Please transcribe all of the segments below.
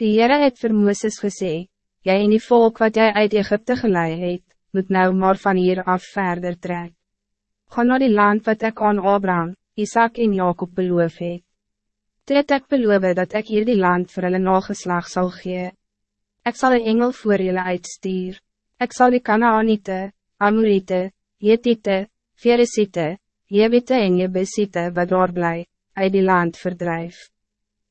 Die Heere het vir Mooses gesê, Jy en die volk wat jij uit Egypte gelei het, moet nou maar van hier af verder trek. Ga naar die land wat ik aan Abraham, Isaac en Jacob beloof het. Toe het ek beloof dat ik hier die land vir hulle nageslag sal gee. Ek sal een engel voor julle uitstuur. Ik zal die Kanaanite, Amorite, Jetite, Veresite, Jebite en Jebesite wat daar bly, uit die land verdrijf.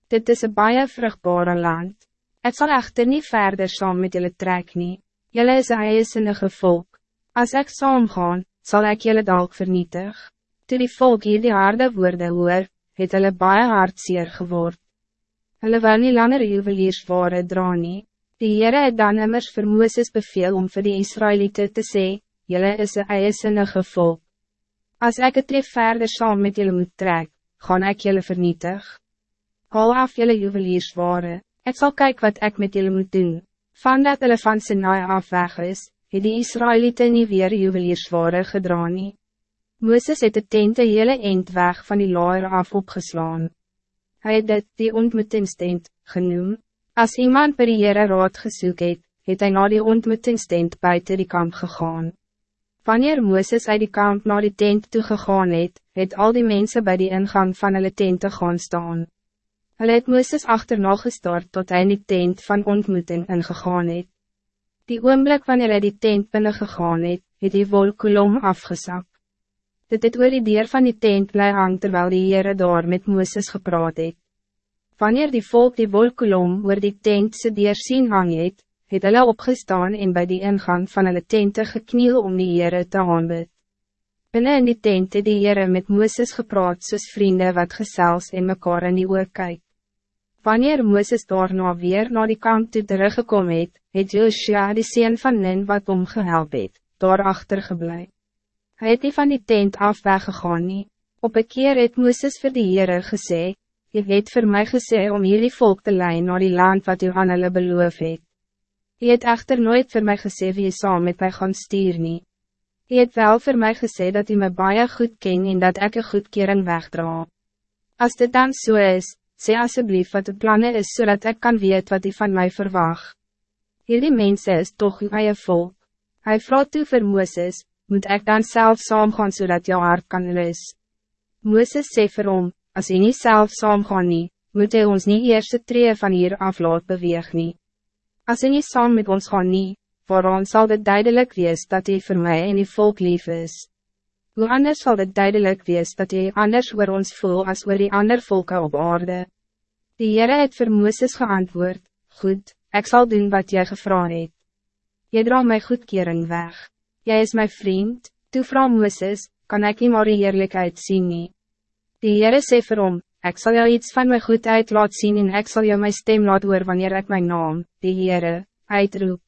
Dit is een baie vruchtbare land. Ik zal echter niet verder saam met jullie trek nie. Jullie is een volk. Als ik saam gaan, zal ik jullie dalk vernietig. Toe die volk hier die harde woorde hoor, het hulle baie hartseer geword. Hulle wil nie langer juweliersware dra nie. Die Heere het dan immers vir Mooses beveel om voor die Israëlieten te sê, Jullie is een eisinnige volk. Als ik het tref verder saam met jullie moet trek, gaan ik jullie vernietig. Haal af jullie juweliersware. Ik zal kijken wat ik met jullie moet doen. Van dat hulle van Sinai af weg is, het die Israëlieten nie weer juweliersware gedra nie. Mooses het de tent de hele eind weg van die laar af opgeslaan. Hij het dit die ontmoetingstent genoem. Als iemand per die Heere raad gesoek het, het hy na die ontmoetingstent buiten die kamp gegaan. Wanneer Mooses uit die kamp naar die tent toe gegaan het, het al die mensen bij die ingang van hulle tent gaan staan. Hulle het Mooses achterna gestort tot hy in die tent van ontmoeting ingegaan het. Die oomblik wanneer hy die tent binnen gegaan het, het die wolkolom afgesak. Dit het oor die deur van die tent bly hang terwijl die Heere daar met Mooses gepraat het. Wanneer die volk die wolkolom oor die tent se deur sien hang het, het hulle opgestaan en bij die ingang van hulle tente gekniel om die Heere te aanbid. Binnen in die tent het die Heere met Mooses gepraat soos vrienden wat gesels en mekaar in die oor kyk. Wanneer Mooses daarna weer naar die kant toe teruggekom het, het Joshua die sien van Nin wat omgehelp het, daar achtergeblij. Hij het nie van die tent af weggegaan nie. Op een keer het Mooses vir die Heere gesê, Je het voor mij gesê om hierdie volk te leiden naar die land wat u aan hulle beloof het. Je het echter nooit voor mij gesê wie je saam met mij gaan stuur nie. Je het wel voor mij gesê dat u me baie goed ken en dat ik een goedkering wegdra. Als dit dan zo so is, sê alsjeblieft wat het plannen is zodat ik kan weet wat hij van mij verwacht. Hierdie mensen is toch uw eie volk. Hij vroeg toe vir Mooses, moet ik dan zelf saamgaan zodat jouw hart kan rus. Mooses sê vir hom, as hy nie self saamgaan nie, moet hij ons niet eerste tree van hier af laat beweeg nie. As hy nie saam met ons gaan nie, waarom zal het duidelijk wees dat hij voor mij en die volk lief is. Hoe anders zal het duidelijk wees dat hij anders oor ons voel als oor die ander volke op aarde. Die Heere het vir Mooses geantwoord, Goed, ik zal doen wat jy gevra het. Jy dra my goedkering weg. Jij is mijn vriend, toe vrouw Mooses, kan ik nie maar die eerlijkheid zien nie. Die Heere sê vir hom, Ek sal jou iets van my goedheid laat zien en ik zal jou my stem laat hoor wanneer ik mijn naam, die Heere, uitroep.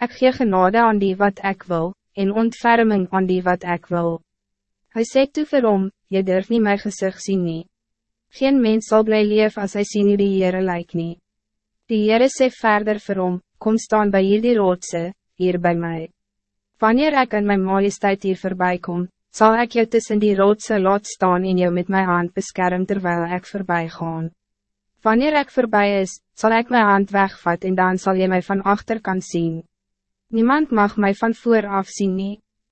Ik gee genade aan die wat ik wil, en ontferming aan die wat ik wil. Hij sê toe vir hom, jy durf nie my gezicht sien nie. Geen mens zal blij leef als hij sien hoe die Heere lyk nie. Die Heere sê verder vir hom, kom staan bij hier die roodse, hier bij mij. Wanneer ik in mijn majesteit hier voorbij kom, zal ik jou tussen die roodse laat staan en jou met mijn hand beschermen terwijl ik voorbij ga. Wanneer ik voorbij is, zal ik mijn hand wegvat en dan zal je mij van achter kan zien. Niemand mag mij van voor af zien nie.